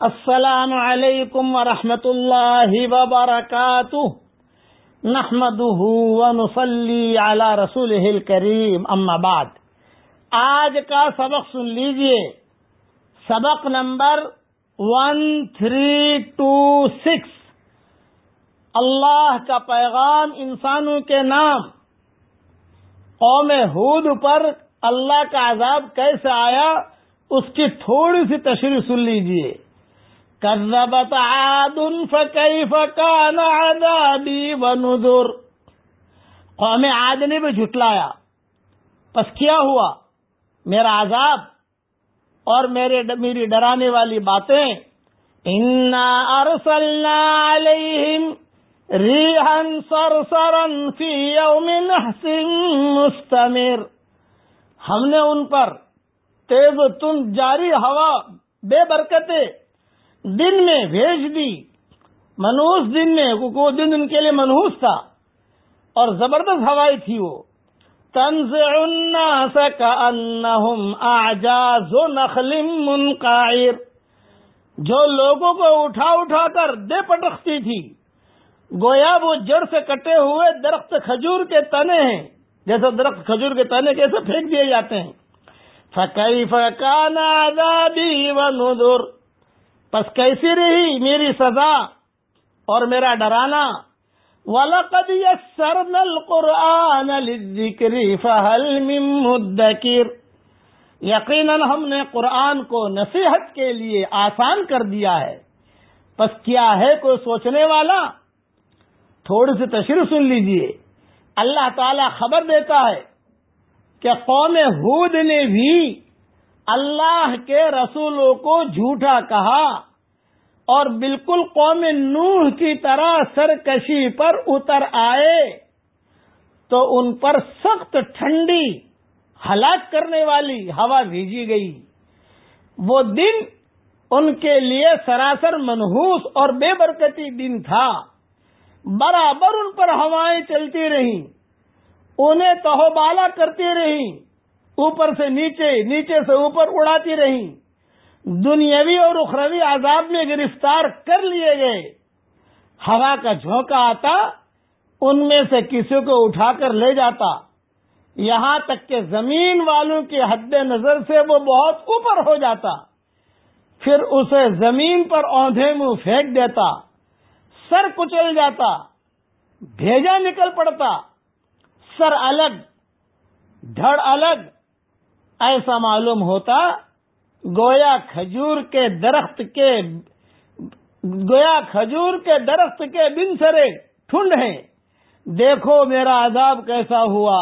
السلام علیکم ورحمۃ اللہ وبرکاتہ۔ نحمده ونصلي على رسوله الكريم اما بعد۔ آج کا سبق سن لیجیے۔ سبق number one three two six اللہ کا پیغام انسانوں کے نام۔ قوم ہود پر اللہ کا عذاب کیسے آیا، اس کی تھوڑی سی تشریح سن لیجیے۔ كذبت عاد فكيف كان عذابي ونذر؟ قوم عاد نے بھی جھٹلایا۔ پس کیا ہوا؟ میرا عذاب اور میرے میری ڈرانے والی باتیں۔ انا ارسلنا عليهم ريحا صرصرا في يوم نحس مستمر۔ ہم نے ان پر تیز تم جاری ہوا، بے برکتیں۔ دن میں بھیج دی۔ منوس دن میں وہ دن ان کے لیے منحوس تھا۔ اور زبردست ہوائی تھی وہ۔ تنز الناس كأنهم اعجاز نخل منقعر۔ جو لوگوں کو اٹھا اٹھا کر دے پٹکتی تھی۔ گویا وہ جڑ سے کٹے ہوئے درخت کھجور کے تنے ہیں۔ جیسے درخت کھجور کے تنے کیسے پھینک دیے جاتے ہیں۔ فكيف كان عذابي ونذر پس کیسی رہی میری سزا اور میرا ڈرانا؟ وَلَقَدْ يَسَّرْنَا الْقُرْآنَ لِلذِّكْرِ فَهَلْ مِن مُدَّكِرِ۔ یقیناً ہم نے قرآن کو نصیحت کے لیے آسان کر دیا ہے۔ پس کیا ہے کوئی سوچنے والا؟ تھوڑی سی تشریح سن لیجیے۔ اللہ تعالی خبر دیتا ہے کہ قوم ہود نے بھی اللہ کے رسولوں کو جھوٹا کہا اور بالکل قوم نوح کی طرح سرکشی پر اتر آئے تو ان پر سخت ٹھنڈی ہلاک کرنے والی ہوا بھیجی گئی۔ وہ دن ان کے لیے سراسر منحوس اور بے برکتی دن تھا۔ برابر ان پر ہوائیں چلتی رہیں۔ انہیں تہو بالا کرتی رہیں۔ اوپر سے نیچے نیچے سے اوپر اڑاتی رہی۔ دنیاوی اور اخروی عذاب میں گرفتار کر لیے گئے۔ ہوا کا جھونکا آتا، ان میں سے کسی کو اٹھا کر لے جاتا۔ یہاں تک کہ زمین والوں کی حد نظر سے وہ بہت اوپر ہو جاتا۔ پھر اسے زمین پر اوندھے منہ پھینک دیتا۔ سر کچل جاتا۔ بھیجا نکل پڑتا۔ سر الگ، دھڑ الگ۔ ایسا معلوم ہوتا گویا کھجور کے درخت کے گویا کھجور کے درخت کے بن سرے ٹھنڈ ہیں۔ دیکھو میرا عذاب کیسا ہوا۔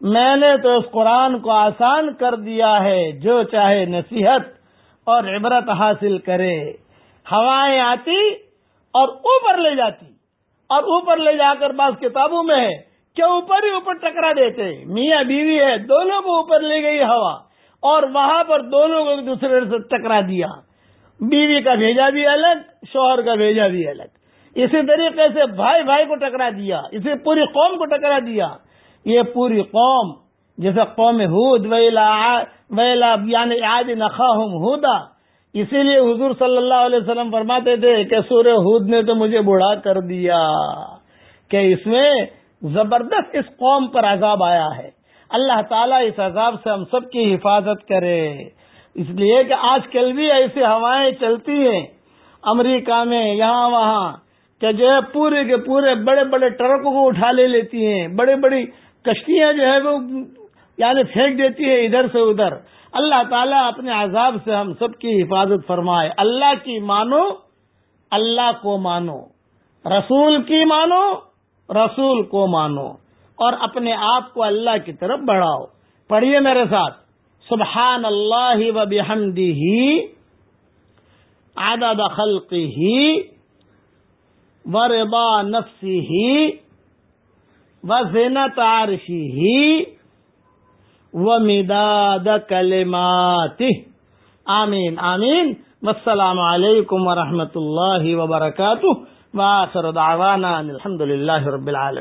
میں نے تو اس قرآن کو آسان کر دیا ہے، جو چاہے نصیحت اور عبرت حاصل کرے۔ ہوائیں آتی اور اوپر لے جاتی، اور اوپر لے جا کر بعض کتابوں میں ہے۔ کہ اوپر ہی اوپر ٹکرا دیتے میاں بیوی ہے، دونوں کو اوپر لے گئی ہوا اور وہاں پر دونوں کو ایک دوسرے سے ٹکرا دیا۔ بیوی کا بھیجا بھی الگ، شوہر کا بھیجا بھی الگ۔ اسی طریقے سے بھائی بھائی کو ٹکرا دیا اسے پوری قوم کو ٹکرا دیا۔ یہ پوری قوم، جیسے قوم ہود، ویلا یعنی آج نخا ہودا۔ اسی لیے حضور صلی اللہ علیہ وسلم فرماتے تھے کہ سورہ ہود نے تو مجھے بوڑھا کر دیا کہ اس میں زبردست اس قوم پر عذاب آیا ہے۔ اللہ تعالیٰ اس عذاب سے ہم سب کی حفاظت کرے۔ اس لیے کہ آج کل بھی ایسی ہوائیں چلتی ہیں۔ امریکہ میں یہاں وہاں کہ جو ہے پورے کے پورے بڑے بڑے ٹرکوں کو اٹھا لے لیتی ہیں۔ بڑی بڑی کشتیاں جو ہے وہ یعنی پھینک دیتی ہے ادھر سے ادھر۔ اللہ تعالیٰ اپنے عذاب سے ہم سب کی حفاظت فرمائے۔ اللہ کی مانو، اللہ کو مانو۔ رسول کی مانو رسول کو مانو اور اپنے آپ کو اللہ کی طرف بڑھاؤ۔ پڑھیے میرے ساتھ۔ سبحان اللہ و بحمدی ہی عدد خلقی ہی و ربا نفسی ہی و زینت عرشی ہی و مداد کلماتی آمین آمین۔ والسلام علیکم ورحمۃ اللہ وبرکاتہ۔ واخر دعوانا الحمد للہ رب العالمين